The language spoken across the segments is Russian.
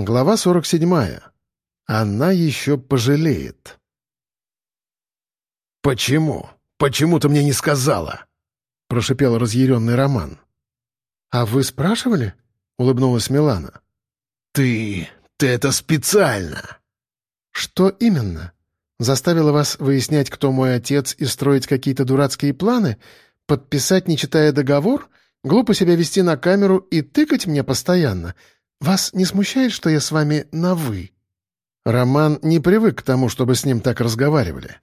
Глава 47. Она еще пожалеет. «Почему? Почему ты мне не сказала?» — прошипел разъяренный Роман. «А вы спрашивали?» — улыбнулась Милана. «Ты... ты это специально!» «Что именно? Заставила вас выяснять, кто мой отец, и строить какие-то дурацкие планы? Подписать, не читая договор? Глупо себя вести на камеру и тыкать мне постоянно?» «Вас не смущает, что я с вами на «вы»?» Роман не привык к тому, чтобы с ним так разговаривали.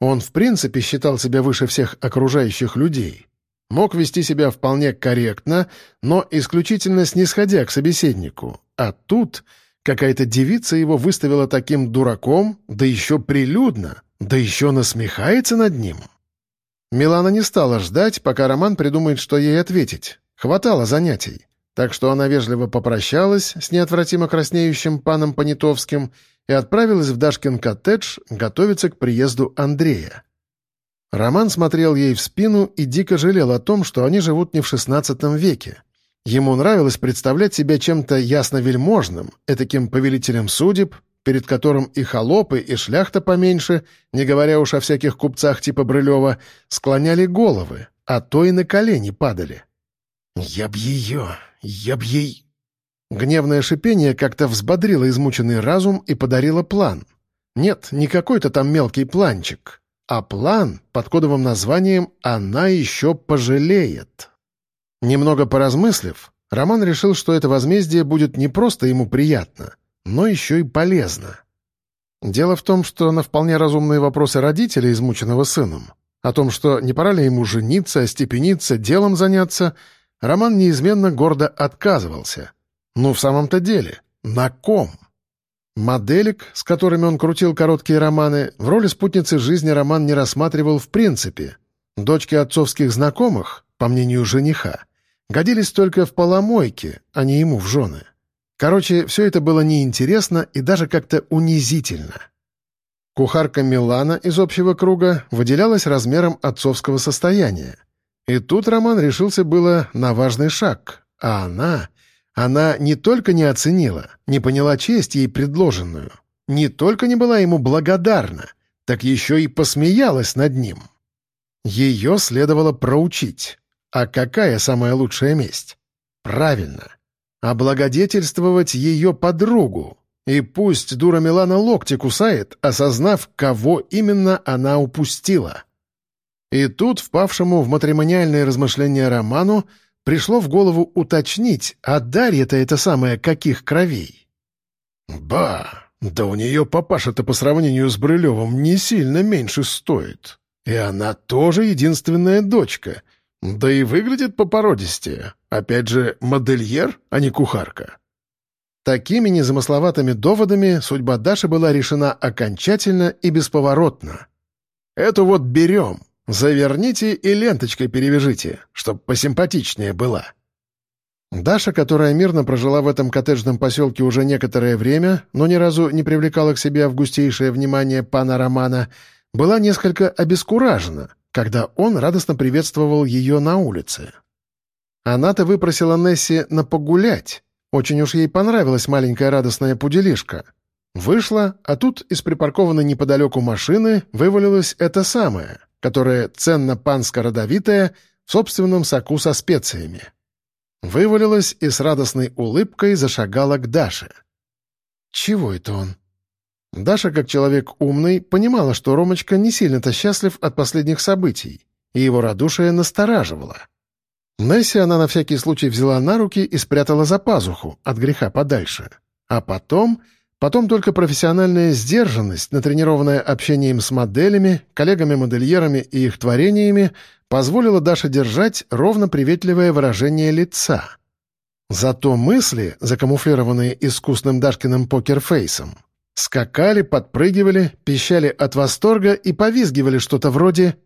Он, в принципе, считал себя выше всех окружающих людей. Мог вести себя вполне корректно, но исключительно снисходя к собеседнику. А тут какая-то девица его выставила таким дураком, да еще прилюдно, да еще насмехается над ним. Милана не стала ждать, пока Роман придумает, что ей ответить. Хватало занятий так что она вежливо попрощалась с неотвратимо краснеющим паном Понятовским и отправилась в Дашкин коттедж готовиться к приезду Андрея. Роман смотрел ей в спину и дико жалел о том, что они живут не в XVI веке. Ему нравилось представлять себя чем-то ясно-вельможным, этаким повелителем судеб, перед которым и холопы, и шляхта поменьше, не говоря уж о всяких купцах типа Брылева, склоняли головы, а то и на колени падали. «Я б ее! Я б ей...» Гневное шипение как-то взбодрило измученный разум и подарило план. Нет, не какой-то там мелкий планчик, а план под кодовым названием «Она еще пожалеет». Немного поразмыслив, Роман решил, что это возмездие будет не просто ему приятно, но еще и полезно. Дело в том, что на вполне разумные вопросы родителей, измученного сыном, о том, что не пора ли ему жениться, остепениться, делом заняться — Роман неизменно гордо отказывался. Ну, в самом-то деле, на ком? Моделек, с которыми он крутил короткие романы, в роли спутницы жизни Роман не рассматривал в принципе. Дочки отцовских знакомых, по мнению жениха, годились только в поломойке, а не ему в жены. Короче, все это было неинтересно и даже как-то унизительно. Кухарка Милана из общего круга выделялась размером отцовского состояния — и тут Роман решился было на важный шаг, а она... Она не только не оценила, не поняла честь ей предложенную, не только не была ему благодарна, так еще и посмеялась над ним. Ее следовало проучить. А какая самая лучшая месть? Правильно. Облагодетельствовать ее подругу. И пусть дура Милана локти кусает, осознав, кого именно она упустила. И тут, впавшему в матримониальные размышления Роману, пришло в голову уточнить, а Дарья-то это самое каких кровей? «Ба! Да у нее папаша-то по сравнению с Брылевым не сильно меньше стоит. И она тоже единственная дочка. Да и выглядит по породистее. Опять же, модельер, а не кухарка». Такими незамысловатыми доводами судьба Даши была решена окончательно и бесповоротно. «Эту вот берем», Заверните и ленточкой перевяжите, чтоб посимпатичнее была». Даша, которая мирно прожила в этом коттеджном поселке уже некоторое время, но ни разу не привлекала к себе августейшее внимание пана Романа, была несколько обескуражена, когда он радостно приветствовал ее на улице. Она-то выпросила Несси на погулять. Очень уж ей понравилась маленькая радостная пуделишка. Вышла, а тут из припаркованной неподалеку машины вывалилось это самое — которая ценно-панско-родовитая в собственном соку со специями. Вывалилась и с радостной улыбкой зашагала к Даше. «Чего это он?» Даша, как человек умный, понимала, что Ромочка не сильно-то счастлив от последних событий, и его радушие настораживало. Несси она на всякий случай взяла на руки и спрятала за пазуху, от греха подальше. А потом Потом только профессиональная сдержанность, натренированная общением с моделями, коллегами-модельерами и их творениями, позволила Даше держать ровно приветливое выражение лица. Зато мысли, закамуфлированные искусным Дашкиным покерфейсом, скакали, подпрыгивали, пищали от восторга и повизгивали что-то вроде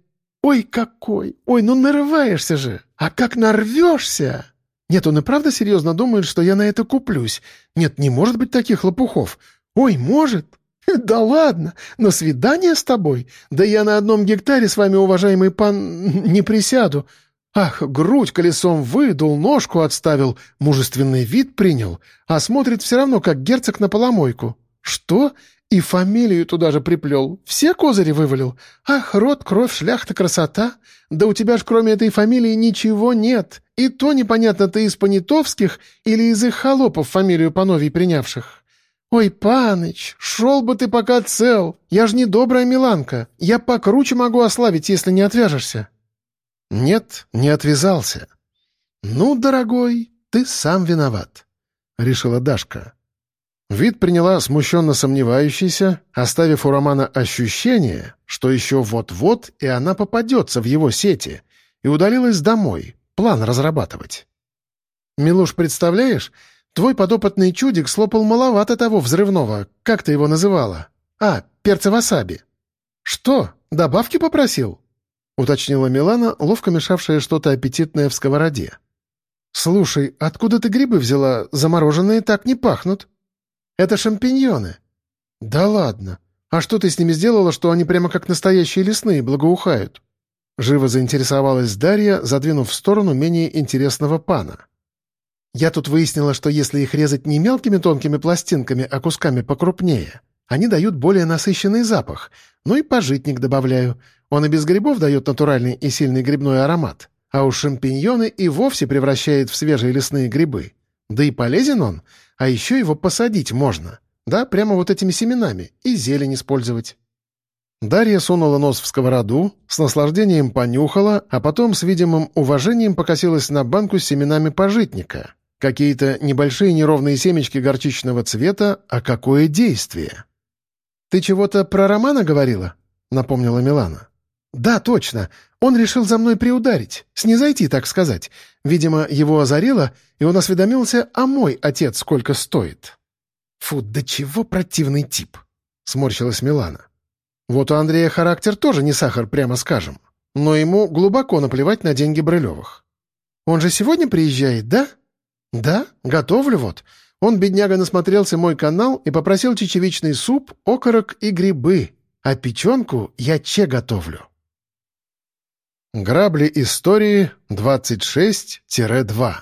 «Ой, какой! Ой, ну нарываешься же! А как нарвешься!» Нет, он и правда серьезно думает, что я на это куплюсь. Нет, не может быть таких лопухов. Ой, может? Да ладно, на свидание с тобой? Да я на одном гектаре с вами, уважаемый пан, не присяду. Ах, грудь колесом выдул, ножку отставил, мужественный вид принял, а смотрит все равно, как герцог на поломойку. Что? И фамилию туда же приплел. Все козыри вывалил. Ах, рот, кровь, шляхта, красота. Да у тебя ж кроме этой фамилии ничего нет. И то непонятно, ты из Понятовских или из их холопов фамилию Пановий принявших. «Ой, паныч, шел бы ты пока цел. Я ж не добрая Миланка. Я покруче могу ославить, если не отвяжешься». «Нет, не отвязался». «Ну, дорогой, ты сам виноват», — решила Дашка. Вид приняла смущенно сомневающийся, оставив у Романа ощущение, что еще вот-вот и она попадется в его сети, и удалилась домой, план разрабатывать. «Милуш, представляешь, твой подопытный чудик слопал маловато того взрывного, как ты его называла? А, перца васаби». «Что, добавки попросил?» — уточнила Милана, ловко мешавшая что-то аппетитное в сковороде. «Слушай, откуда ты грибы взяла? Замороженные так не пахнут». «Это шампиньоны». «Да ладно. А что ты с ними сделала, что они прямо как настоящие лесные благоухают?» Живо заинтересовалась Дарья, задвинув в сторону менее интересного пана. «Я тут выяснила, что если их резать не мелкими тонкими пластинками, а кусками покрупнее, они дают более насыщенный запах. Ну и пожитник добавляю. Он и без грибов дает натуральный и сильный грибной аромат. А уж шампиньоны и вовсе превращает в свежие лесные грибы. Да и полезен он, а еще его посадить можно. Да, прямо вот этими семенами, и зелень использовать. Дарья сунула нос в сковороду, с наслаждением понюхала, а потом с видимым уважением покосилась на банку с семенами пожитника. Какие-то небольшие неровные семечки горчичного цвета, а какое действие! «Ты чего-то про Романа говорила?» — напомнила Милана. «Да, точно. Он решил за мной приударить. Снизойти, так сказать. Видимо, его озарило, и он осведомился, а мой отец сколько стоит». «Фу, да чего противный тип!» — сморщилась Милана. «Вот у Андрея характер тоже не сахар, прямо скажем. Но ему глубоко наплевать на деньги Брылевых. Он же сегодня приезжает, да?» «Да, готовлю вот. Он, бедняга, насмотрелся мой канал и попросил чечевичный суп, окорок и грибы, а печенку я че готовлю. Грабли истории 26-2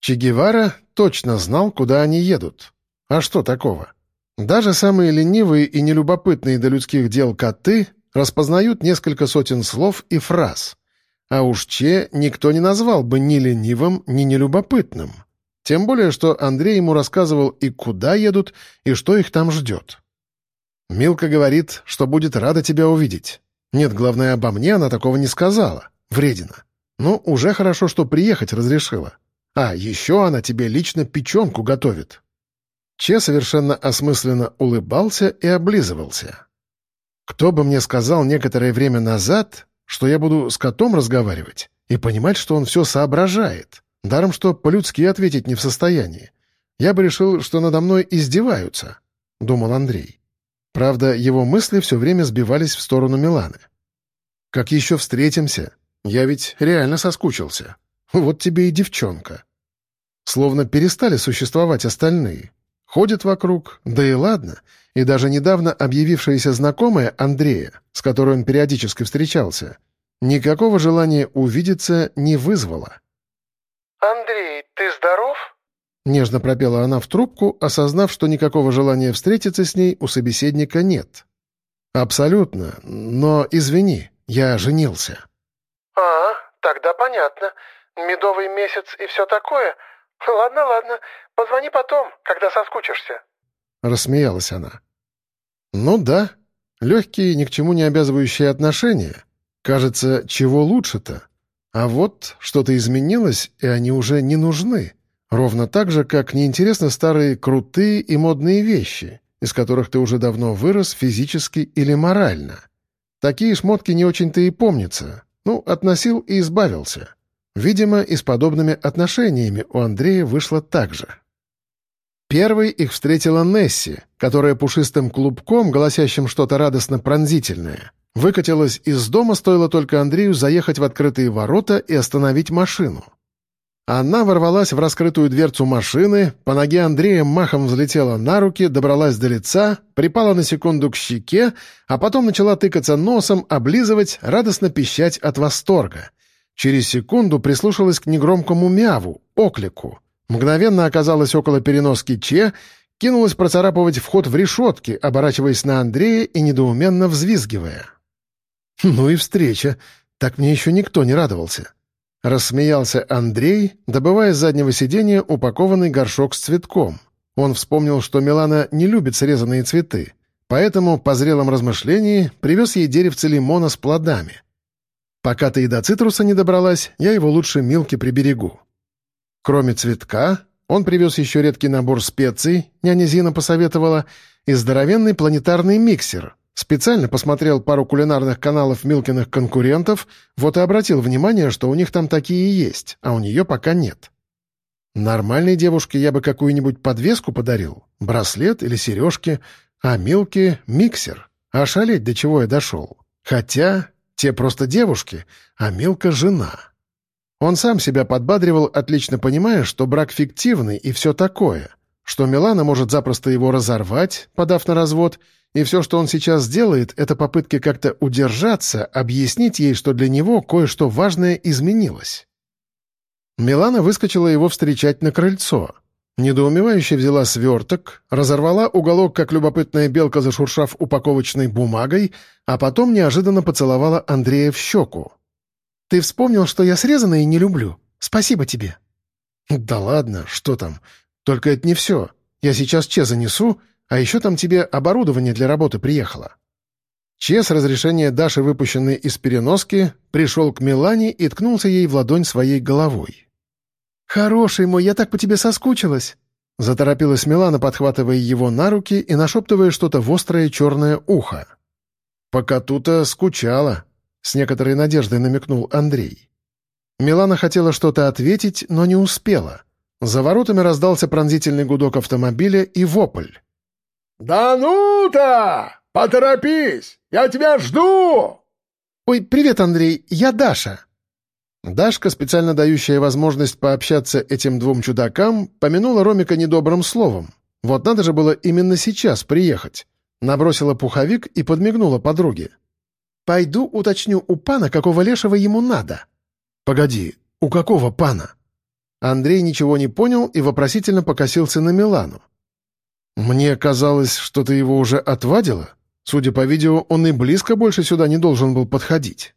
Че Гевара точно знал, куда они едут. А что такого? Даже самые ленивые и нелюбопытные до людских дел коты распознают несколько сотен слов и фраз. А уж Че никто не назвал бы ни ленивым, ни нелюбопытным. Тем более, что Андрей ему рассказывал и куда едут, и что их там ждет. Милка говорит, что будет рада тебя увидеть. Нет, главное, обо мне она такого не сказала. Вредина. Ну, уже хорошо, что приехать разрешила. А, еще она тебе лично печенку готовит. Че совершенно осмысленно улыбался и облизывался. Кто бы мне сказал некоторое время назад, что я буду с котом разговаривать и понимать, что он все соображает, Даром, что по-людски ответить не в состоянии. Я бы решил, что надо мной издеваются», — думал Андрей. Правда, его мысли все время сбивались в сторону Миланы. «Как еще встретимся? Я ведь реально соскучился. Вот тебе и девчонка». Словно перестали существовать остальные. Ходят вокруг, да и ладно. И даже недавно объявившаяся знакомая Андрея, с которой он периодически встречался, никакого желания увидеться не вызвала. «Андрей, ты здоров?» Нежно пропела она в трубку, осознав, что никакого желания встретиться с ней у собеседника нет. «Абсолютно. Но извини, я женился». «А, тогда понятно. Медовый месяц и все такое. Ладно, ладно. Позвони потом, когда соскучишься». Рассмеялась она. «Ну да. Легкие, ни к чему не обязывающие отношения. Кажется, чего лучше-то? А вот что-то изменилось, и они уже не нужны. Ровно так же, как неинтересны старые крутые и модные вещи, из которых ты уже давно вырос физически или морально. Такие шмотки не очень-то и помнятся. Ну, относил и избавился. Видимо, и с подобными отношениями у Андрея вышло так же. Первой их встретила Несси, которая пушистым клубком, голосящим что-то радостно-пронзительное, Выкатилась из дома, стоило только Андрею заехать в открытые ворота и остановить машину. Она ворвалась в раскрытую дверцу машины, по ноге Андрея махом взлетела на руки, добралась до лица, припала на секунду к щеке, а потом начала тыкаться носом, облизывать, радостно пищать от восторга. Через секунду прислушалась к негромкому мяву, оклику. Мгновенно оказалась около переноски Че, кинулась процарапывать вход в решетки, оборачиваясь на Андрея и недоуменно взвизгивая. «Ну и встреча. Так мне еще никто не радовался». Рассмеялся Андрей, добывая с заднего сиденья упакованный горшок с цветком. Он вспомнил, что Милана не любит срезанные цветы, поэтому, по зрелом размышлении, привез ей деревце лимона с плодами. «Пока ты и до цитруса не добралась, я его лучше Милке приберегу». Кроме цветка, он привез еще редкий набор специй, няня Зина посоветовала, и здоровенный планетарный миксер — Специально посмотрел пару кулинарных каналов Милкиных конкурентов, вот и обратил внимание, что у них там такие есть, а у нее пока нет. Нормальной девушке я бы какую-нибудь подвеску подарил, браслет или сережки, а Милке — миксер. Ошалеть, до чего я дошел. Хотя те просто девушки, а Милка — жена. Он сам себя подбадривал, отлично понимая, что брак фиктивный и все такое, что Милана может запросто его разорвать, подав на развод — и все, что он сейчас делает, это попытки как-то удержаться, объяснить ей, что для него кое-что важное изменилось. Милана выскочила его встречать на крыльцо. Недоумевающе взяла сверток, разорвала уголок, как любопытная белка, зашуршав упаковочной бумагой, а потом неожиданно поцеловала Андрея в щеку. «Ты вспомнил, что я срезанные не люблю? Спасибо тебе». «Да ладно, что там? Только это не все. Я сейчас Че занесу, а еще там тебе оборудование для работы приехало». Че с разрешения Даши, выпущенной из переноски, пришел к Милане и ткнулся ей в ладонь своей головой. «Хороший мой, я так по тебе соскучилась!» Заторопилась Милана, подхватывая его на руки и нашептывая что-то в острое черное ухо. «По коту-то скучала», — с некоторой надеждой намекнул Андрей. Милана хотела что-то ответить, но не успела. За воротами раздался пронзительный гудок автомобиля и вопль. «Да ну-то! Поторопись! Я тебя жду!» «Ой, привет, Андрей, я Даша». Дашка, специально дающая возможность пообщаться этим двум чудакам, помянула Ромика недобрым словом. Вот надо же было именно сейчас приехать. Набросила пуховик и подмигнула подруге. «Пойду уточню у пана, какого лешего ему надо». «Погоди, у какого пана?» Андрей ничего не понял и вопросительно покосился на Милану. «Мне казалось, что ты его уже отвадила. Судя по видео, он и близко больше сюда не должен был подходить».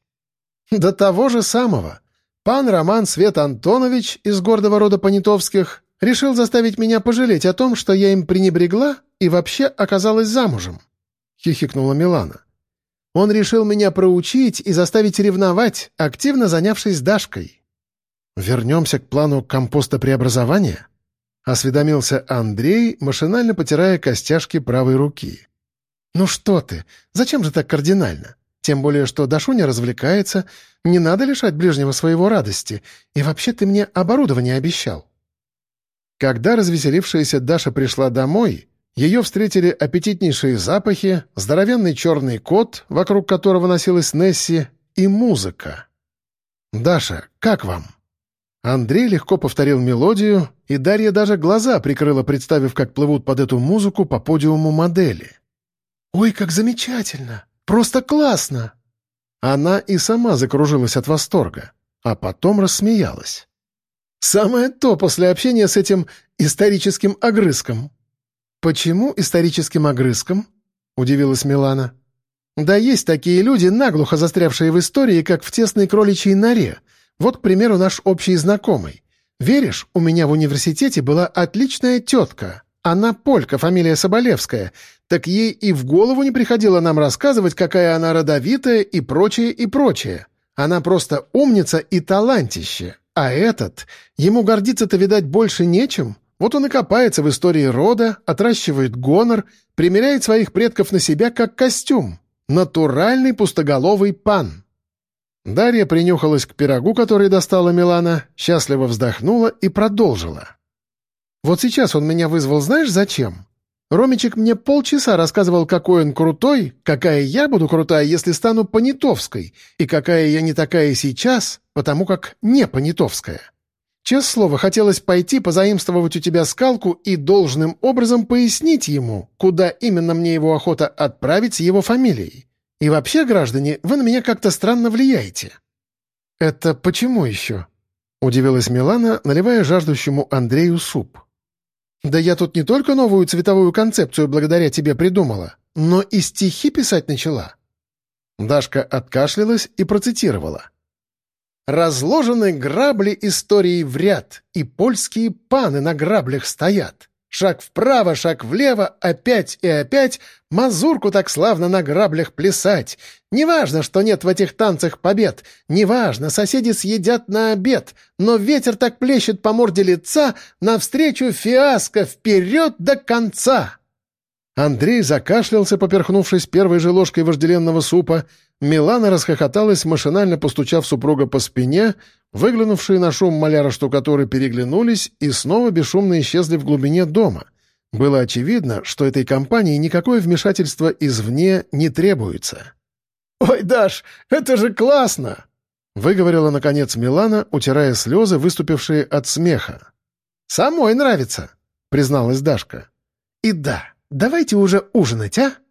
«До того же самого. Пан Роман Свет Антонович из гордого рода Понятовских решил заставить меня пожалеть о том, что я им пренебрегла и вообще оказалась замужем», — хихикнула Милана. «Он решил меня проучить и заставить ревновать, активно занявшись Дашкой». «Вернемся к плану компостопреобразования?» — осведомился Андрей, машинально потирая костяшки правой руки. «Ну что ты? Зачем же так кардинально? Тем более, что Дашуня развлекается, не надо лишать ближнего своего радости, и вообще ты мне оборудование обещал». Когда развеселившаяся Даша пришла домой, ее встретили аппетитнейшие запахи, здоровенный черный кот, вокруг которого носилась Несси, и музыка. «Даша, как вам?» Андрей легко повторил мелодию, и Дарья даже глаза прикрыла, представив, как плывут под эту музыку по подиуму модели. «Ой, как замечательно! Просто классно!» Она и сама закружилась от восторга, а потом рассмеялась. «Самое то после общения с этим историческим огрызком». «Почему историческим огрызком?» — удивилась Милана. «Да есть такие люди, наглухо застрявшие в истории, как в тесной кроличьей норе», вот, к примеру, наш общий знакомый. Веришь, у меня в университете была отличная тетка. Она полька, фамилия Соболевская. Так ей и в голову не приходило нам рассказывать, какая она родовитая и прочее, и прочее. Она просто умница и талантище. А этот, ему гордиться-то, видать, больше нечем. Вот он и копается в истории рода, отращивает гонор, примеряет своих предков на себя как костюм. Натуральный пустоголовый пан. Дарья принюхалась к пирогу, который достала Милана, счастливо вздохнула и продолжила. «Вот сейчас он меня вызвал знаешь зачем? Ромичек мне полчаса рассказывал, какой он крутой, какая я буду крутая, если стану понятовской, и какая я не такая сейчас, потому как не понятовская. Честное слово, хотелось пойти позаимствовать у тебя скалку и должным образом пояснить ему, куда именно мне его охота отправить с его фамилией. И вообще, граждане, вы на меня как-то странно влияете». «Это почему еще?» — удивилась Милана, наливая жаждущему Андрею суп. «Да я тут не только новую цветовую концепцию благодаря тебе придумала, но и стихи писать начала». Дашка откашлялась и процитировала. «Разложены грабли истории в ряд, и польские паны на граблях стоят. Шаг вправо, шаг влево, опять и опять, мазурку так славно на граблях плясать. Неважно, что нет в этих танцах побед, неважно, соседи съедят на обед, но ветер так плещет по морде лица, навстречу фиаско, вперед до конца!» Андрей закашлялся, поперхнувшись первой же ложкой вожделенного супа. Милана расхохоталась, машинально постучав супруга по спине. Выглянувшие на шум маляра штукатуры переглянулись и снова бесшумно исчезли в глубине дома. Было очевидно, что этой компании никакое вмешательство извне не требуется. «Ой, Даш, это же классно!» — выговорила, наконец, Милана, утирая слезы, выступившие от смеха. «Самой нравится», — призналась Дашка. «И да, давайте уже ужинать, а?»